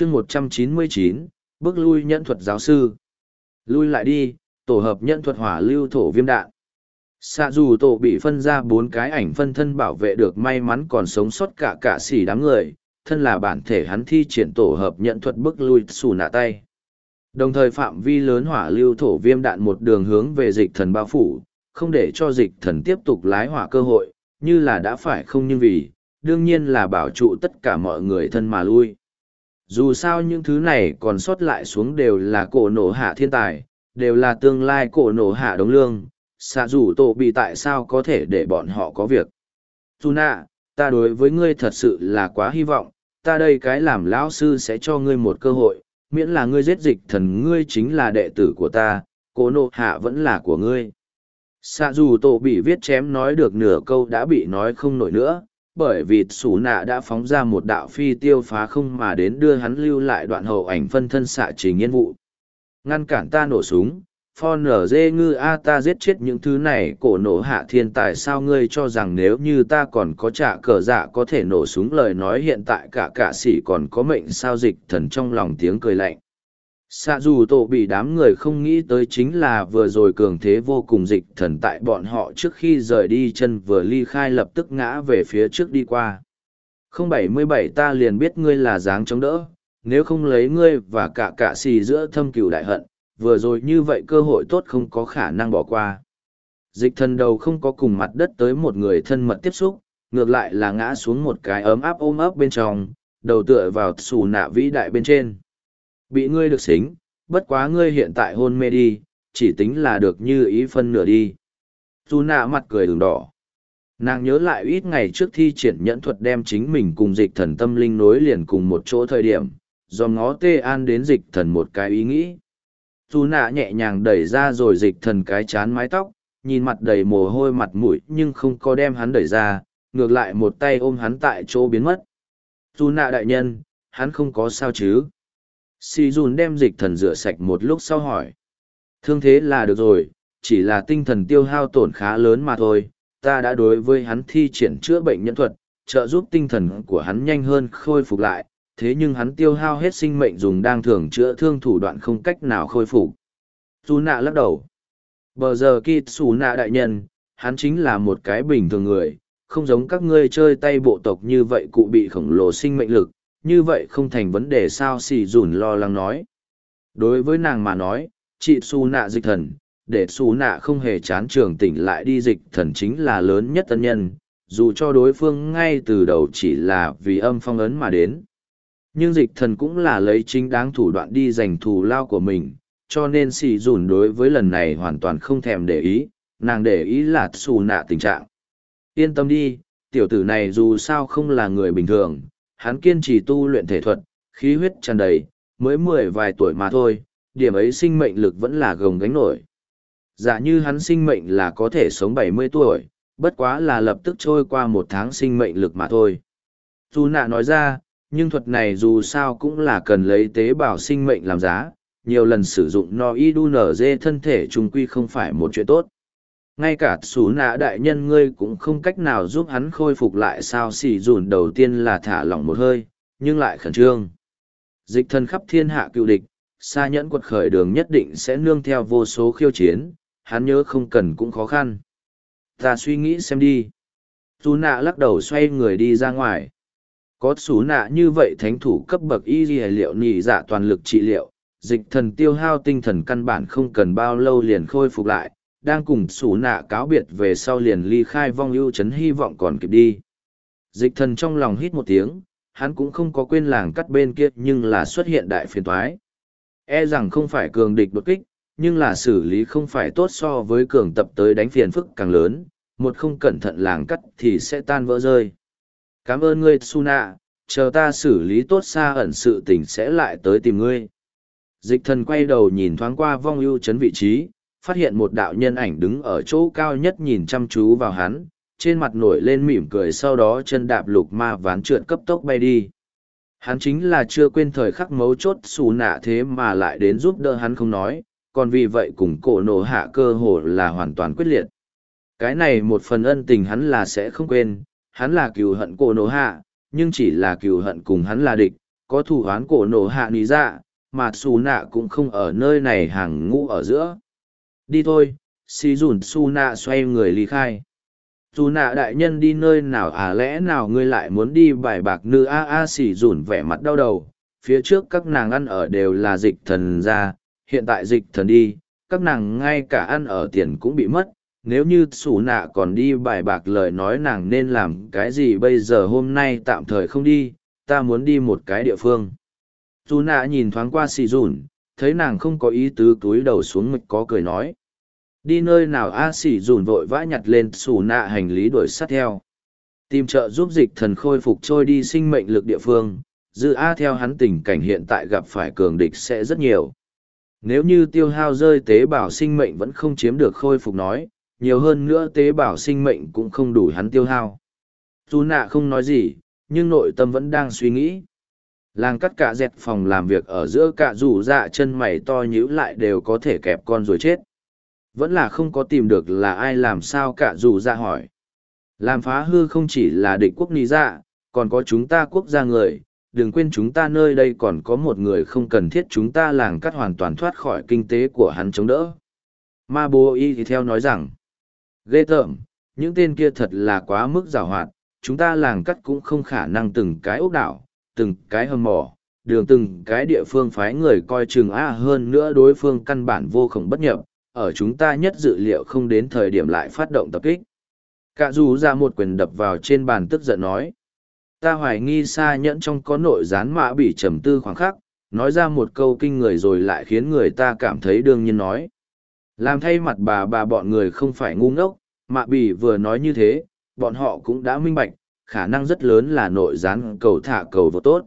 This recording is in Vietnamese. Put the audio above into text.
chương một trăm chín mươi chín, bước lui nhẫn thuật giáo sư. Lui lại đi, tổ hợp nhẫn thuật hỏa lưu thổ viêm đạn. Xạ dù tổ bị phân ra bốn cái ảnh phân thân bảo vệ được may mắn còn sống sót cả cả xỉ đám người, thân là bản thể hắn thi triển tổ hợp nhận thuật bức lui xù nạ tay. Đồng thời phạm vi lớn hỏa lưu thổ viêm đạn một đường hướng về dịch thần bao phủ, không để cho dịch thần tiếp tục lái hỏa cơ hội, như là đã phải không nhưng vì, đương nhiên là bảo trụ tất cả mọi người thân mà lui dù sao những thứ này còn sót lại xuống đều là cổ nổ hạ thiên tài, đều là tương lai cổ nổ hạ đống lương. Xạ rủ tổ bị tại sao có thể để bọn họ có việc? Dù nạ, ta đối với ngươi thật sự là quá hy vọng. Ta đây cái làm lão sư sẽ cho ngươi một cơ hội. Miễn là ngươi giết dịch thần, ngươi chính là đệ tử của ta. Cổ nộ hạ vẫn là của ngươi. Xạ dù tổ bị viết chém nói được nửa câu đã bị nói không nổi nữa bởi vì sủ nạ đã phóng ra một đạo phi tiêu phá không mà đến đưa hắn lưu lại đoạn hậu ảnh phân thân xạ trình yên vụ. Ngăn cản ta nổ súng pho nở dê ngư a ta giết chết những thứ này, cổ nổ hạ thiên tài sao ngươi cho rằng nếu như ta còn có trả cờ dạ có thể nổ súng lời nói hiện tại cả cả sĩ còn có mệnh sao dịch thần trong lòng tiếng cười lạnh xạ dù tổ bị đám người không nghĩ tới chính là vừa rồi cường thế vô cùng dịch thần tại bọn họ trước khi rời đi chân vừa ly khai lập tức ngã về phía trước đi qua không bảy mươi bảy ta liền biết ngươi là dáng chống đỡ nếu không lấy ngươi và cả cả xì giữa thâm cừu đại hận vừa rồi như vậy cơ hội tốt không có khả năng bỏ qua. Dịch thần đầu không có cùng mặt đất tới một người thân mật tiếp xúc, ngược lại là ngã xuống một cái ấm áp ôm ấp bên trong, đầu tựa vào xù nạ vĩ đại bên trên. Bị ngươi được xính, bất quá ngươi hiện tại hôn mê đi, chỉ tính là được như ý phân nửa đi. Dù nạ mặt cười đường đỏ. Nàng nhớ lại ít ngày trước thi triển nhẫn thuật đem chính mình cùng dịch thần tâm linh nối liền cùng một chỗ thời điểm, do ngó tê an đến dịch thần một cái ý nghĩ dù nạ nhẹ nhàng đẩy ra rồi dịch thần cái chán mái tóc nhìn mặt đầy mồ hôi mặt mũi nhưng không có đem hắn đẩy ra ngược lại một tay ôm hắn tại chỗ biến mất dù nạ đại nhân hắn không có sao chứ si dùn đem dịch thần rửa sạch một lúc sau hỏi. Thương thế là được rồi chỉ là tinh thần tiêu hao tổn khá lớn mà thôi. Ta đã đối với hắn thi triển chữa bệnh nhân thuật trợ giúp tinh thần của hắn nhanh hơn khôi phục lại. Thế nhưng hắn tiêu hao hết sinh mệnh dùng đang thường chữa thương thủ đoạn không cách nào khôi phục. Tu nạ lắc đầu. Bờ giờ kít xù nạ đại nhân, hắn chính là một cái bình thường người, không giống các ngươi chơi tay bộ tộc như vậy cụ bị khổng lồ sinh mệnh lực, như vậy không thành vấn đề sao xì dùn lo lắng nói. Đối với nàng mà nói, chị xù nạ dịch thần, để xù nạ không hề chán trường tỉnh lại đi dịch thần chính là lớn nhất tân nhân, dù cho đối phương ngay từ đầu chỉ là vì âm phong ấn mà đến. Nhưng dịch thần cũng là lấy chính đáng thủ đoạn đi giành thù lao của mình, cho nên xì dùn đối với lần này hoàn toàn không thèm để ý, nàng để ý là xù nạ tình trạng. Yên tâm đi, tiểu tử này dù sao không là người bình thường, hắn kiên trì tu luyện thể thuật, khí huyết tràn đầy, mới mười vài tuổi mà thôi, điểm ấy sinh mệnh lực vẫn là gồng gánh nổi. Giả như hắn sinh mệnh là có thể sống bảy mươi tuổi, bất quá là lập tức trôi qua một tháng sinh mệnh lực mà thôi. Dù nạ nói ra, nhưng thuật này dù sao cũng là cần lấy tế bào sinh mệnh làm giá, nhiều lần sử dụng no y đu nở dê thân thể trung quy không phải một chuyện tốt. Ngay cả xú nạ đại nhân ngươi cũng không cách nào giúp hắn khôi phục lại sao xỉ dùn đầu tiên là thả lỏng một hơi, nhưng lại khẩn trương. Dịch thân khắp thiên hạ cựu địch, xa nhẫn quật khởi đường nhất định sẽ nương theo vô số khiêu chiến, hắn nhớ không cần cũng khó khăn. Ta suy nghĩ xem đi. Dù nạ lắc đầu xoay người đi ra ngoài. Có xú nạ như vậy thánh thủ cấp bậc y ghi liệu nhị dạ toàn lực trị liệu, dịch thần tiêu hao tinh thần căn bản không cần bao lâu liền khôi phục lại, đang cùng sủ nạ cáo biệt về sau liền ly khai vong ưu chấn hy vọng còn kịp đi. Dịch thần trong lòng hít một tiếng, hắn cũng không có quên làng cắt bên kia nhưng là xuất hiện đại phiền toái. E rằng không phải cường địch đột kích, nhưng là xử lý không phải tốt so với cường tập tới đánh phiền phức càng lớn, một không cẩn thận làng cắt thì sẽ tan vỡ rơi cảm ơn ngươi suna chờ ta xử lý tốt xa ẩn sự tình sẽ lại tới tìm ngươi dịch thần quay đầu nhìn thoáng qua vong ưu chấn vị trí phát hiện một đạo nhân ảnh đứng ở chỗ cao nhất nhìn chăm chú vào hắn trên mặt nổi lên mỉm cười sau đó chân đạp lục ma ván trượt cấp tốc bay đi hắn chính là chưa quên thời khắc mấu chốt xù nạ thế mà lại đến giúp đỡ hắn không nói còn vì vậy cùng cổ nổ hạ cơ hồ là hoàn toàn quyết liệt cái này một phần ân tình hắn là sẽ không quên hắn là cừu hận cổ nổ hạ, nhưng chỉ là cừu hận cùng hắn là địch, có thủ hoán cổ nổ hạ lý dạ, mà xù nạ cũng không ở nơi này hàng ngũ ở giữa. Đi thôi, si dùn su nạ xoay người ly khai. dù nạ đại nhân đi nơi nào à lẽ nào ngươi lại muốn đi bài bạc nữ a a xì dùn vẻ mặt đau đầu. Phía trước các nàng ăn ở đều là dịch thần ra, hiện tại dịch thần đi, các nàng ngay cả ăn ở tiền cũng bị mất. Nếu như xù nạ còn đi bài bạc lời nói nàng nên làm cái gì bây giờ hôm nay tạm thời không đi, ta muốn đi một cái địa phương dù nạ nhìn thoáng qua xì dùn thấy nàng không có ý tứ túi đầu xuống mịch có cười nói đi nơi nào a xỉ dùn vội vã nhặt lên xù nạ hành lý đuổi sát theo. Tìm trợ giúp dịch thần khôi phục trôi đi sinh mệnh lực địa phương, dự a theo hắn tình cảnh hiện tại gặp phải cường địch sẽ rất nhiều. Nếu như tiêu hao rơi tế bào sinh mệnh vẫn không chiếm được khôi phục nói, nhiều hơn nữa tế bào sinh mệnh cũng không đủ hắn tiêu hao. Dù nạ không nói gì, nhưng nội tâm vẫn đang suy nghĩ. Làng cắt cả dẹt phòng làm việc ở giữa cả rủ dạ chân mày to nhíu lại đều có thể kẹp con rồi chết vẫn là không có tìm được là ai làm sao cả dù ra hỏi. Làm phá hư không chỉ là địch quốc ni dạ còn có chúng ta quốc gia người đừng quên chúng ta nơi đây còn có một người không cần thiết chúng ta làng cắt hoàn toàn thoát khỏi kinh tế của hắn chống đỡ. Ma bố y thì theo nói rằng ghê tởm những tên kia thật là quá mức rào hoạt chúng ta làng cắt cũng không khả năng từng cái ốc đảo từng cái hầm mỏ, đường từng cái địa phương phái người coi chừng a hơn nữa đối phương căn bản vô khổng bất nhập, ở chúng ta nhất dự liệu không đến thời điểm lại phát động tập kích. Cả dù ra một quyền đập vào trên bàn tức giận nói. Ta hoài nghi xa nhẫn trong có nội gián mã bị trầm tư khoảng khắc, nói ra một câu kinh người rồi lại khiến người ta cảm thấy đương nhiên nói. Làm thay mặt bà bà bọn người không phải ngu ngốc, mạ bỉ vừa nói như thế, bọn họ cũng đã minh bạch, khả năng rất lớn là nội gián cầu thả cầu vô tốt.